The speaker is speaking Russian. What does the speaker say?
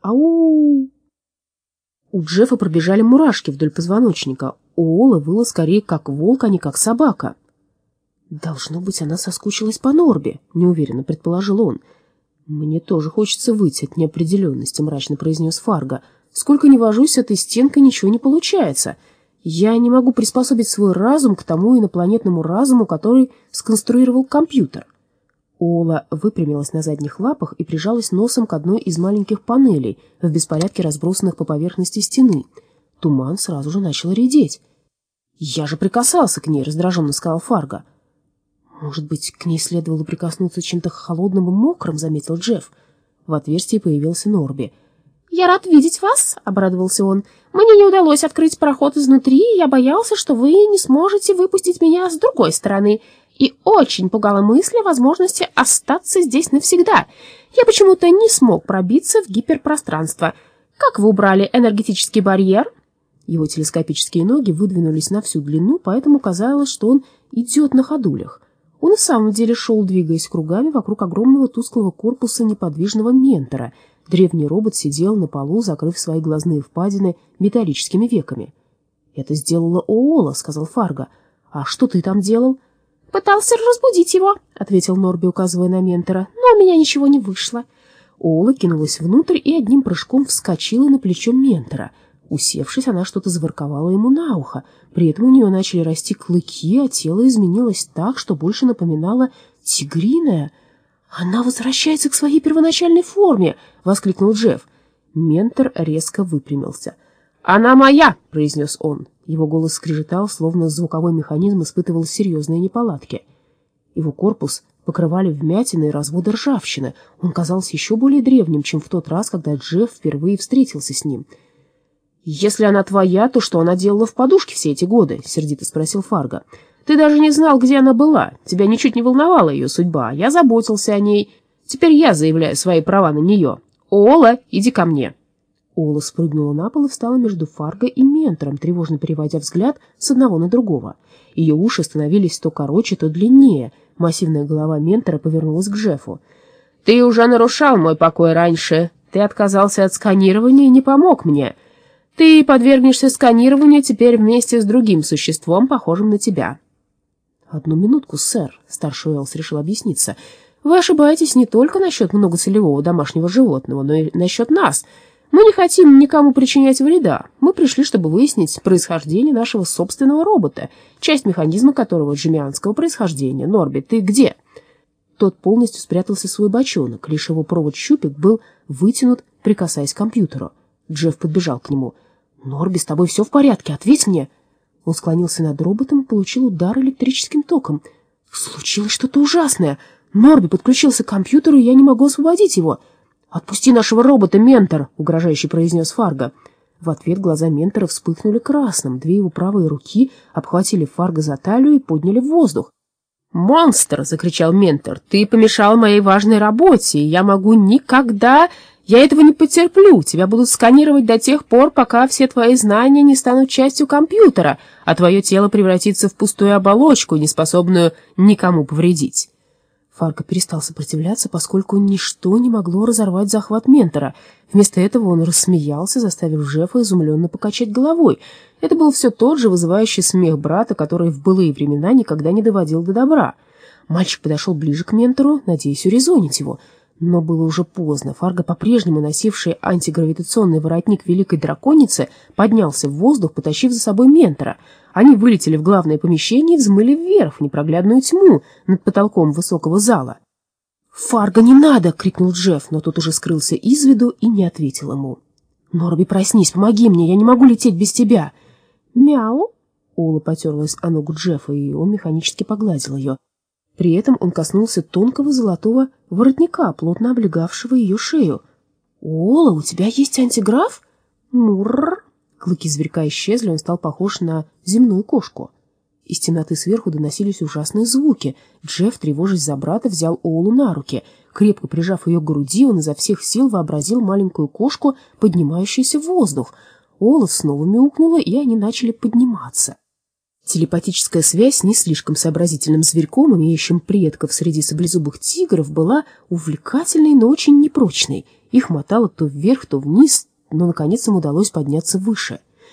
Ау! У Джеффа пробежали мурашки вдоль позвоночника. У Ола выла скорее как волк, а не как собака. «Должно быть, она соскучилась по Норбе», — неуверенно предположил он. «Мне тоже хочется выйти от неопределенности», — мрачно произнес Фарго. «Сколько не вожусь этой стенкой, ничего не получается. Я не могу приспособить свой разум к тому инопланетному разуму, который сконструировал компьютер». Ола выпрямилась на задних лапах и прижалась носом к одной из маленьких панелей, в беспорядке разбросанных по поверхности стены. Туман сразу же начал редеть. «Я же прикасался к ней», — раздраженно сказал Фарго. «Может быть, к ней следовало прикоснуться чем-то холодным и мокрым», — заметил Джефф. В отверстии появился Норби. «Я рад видеть вас», — обрадовался он. «Мне не удалось открыть проход изнутри, и я боялся, что вы не сможете выпустить меня с другой стороны и очень пугала мысль о возможности остаться здесь навсегда. Я почему-то не смог пробиться в гиперпространство. Как вы убрали энергетический барьер?» Его телескопические ноги выдвинулись на всю длину, поэтому казалось, что он идет на ходулях. Он и в самом деле шел, двигаясь кругами вокруг огромного тусклого корпуса неподвижного ментора. Древний робот сидел на полу, закрыв свои глазные впадины металлическими веками. «Это сделала Оола», — сказал Фарго. «А что ты там делал?» «Пытался разбудить его», — ответил Норби, указывая на ментора, «но у меня ничего не вышло». Ола кинулась внутрь и одним прыжком вскочила на плечо ментора. Усевшись, она что-то заворковала ему на ухо. При этом у нее начали расти клыки, а тело изменилось так, что больше напоминало тигриное. «Она возвращается к своей первоначальной форме!» — воскликнул Джефф. Ментор резко выпрямился. «Она моя!» — произнес он. Его голос скрежетал, словно звуковой механизм испытывал серьезные неполадки. Его корпус покрывали вмятины и разводы ржавчины. Он казался еще более древним, чем в тот раз, когда Джефф впервые встретился с ним. «Если она твоя, то что она делала в подушке все эти годы?» — сердито спросил Фарго. «Ты даже не знал, где она была. Тебя ничуть не волновала ее судьба. Я заботился о ней. Теперь я заявляю свои права на нее. Ола, иди ко мне». Ола спрыгнула на пол и встала между Фарго и Ментором, тревожно переводя взгляд с одного на другого. Ее уши становились то короче, то длиннее. Массивная голова Ментора повернулась к Джеффу. «Ты уже нарушал мой покой раньше. Ты отказался от сканирования и не помог мне. Ты подвергнешься сканированию теперь вместе с другим существом, похожим на тебя». «Одну минутку, сэр», — старший Уэллс решил объясниться. «Вы ошибаетесь не только насчет многоцелевого домашнего животного, но и насчет нас». Мы не хотим никому причинять вреда. Мы пришли, чтобы выяснить происхождение нашего собственного робота, часть механизма которого джемианского происхождения. Норби, ты где?» Тот полностью спрятался в свой бочонок, лишь его провод-щупик был вытянут, прикасаясь к компьютеру. Джефф подбежал к нему. «Норби, с тобой все в порядке, ответь мне!» Он склонился над роботом и получил удар электрическим током. «Случилось что-то ужасное! Норби подключился к компьютеру, и я не могу освободить его!» «Отпусти нашего робота, ментор!» — угрожающе произнес Фарго. В ответ глаза ментора вспыхнули красным. Две его правые руки обхватили Фарго за талию и подняли в воздух. «Монстр!» — закричал ментор. «Ты помешал моей важной работе, и я могу никогда... Я этого не потерплю. Тебя будут сканировать до тех пор, пока все твои знания не станут частью компьютера, а твое тело превратится в пустую оболочку, неспособную никому повредить». Фарго перестал сопротивляться, поскольку ничто не могло разорвать захват ментора. Вместо этого он рассмеялся, заставив Джеффа изумленно покачать головой. Это был все тот же вызывающий смех брата, который в былые времена никогда не доводил до добра. Мальчик подошел ближе к ментору, надеясь урезонить его — но было уже поздно. Фарго, по-прежнему носивший антигравитационный воротник великой драконицы, поднялся в воздух, потащив за собой ментора. Они вылетели в главное помещение и взмыли вверх, в непроглядную тьму над потолком высокого зала. «Фарго, не надо!» — крикнул Джефф, но тот уже скрылся из виду и не ответил ему. «Норби, проснись, помоги мне, я не могу лететь без тебя!» «Мяу!» — Ола потерлась о ногу Джеффа, и он механически погладил ее. При этом он коснулся тонкого золотого воротника, плотно облегавшего ее шею. «Ола, у тебя есть антиграф?» «Мурр!» Клыки зверька исчезли, он стал похож на земную кошку. Из темноты сверху доносились ужасные звуки. Джефф, тревожась за брата, взял Олу на руки. Крепко прижав ее к груди, он изо всех сил вообразил маленькую кошку, поднимающуюся в воздух. Ола снова мяукнула, и они начали подниматься. Телепатическая связь не слишком сообразительным зверьком, имеющим предков среди саблезубых тигров, была увлекательной, но очень непрочной. Их мотало то вверх, то вниз, но, наконец, им удалось подняться выше.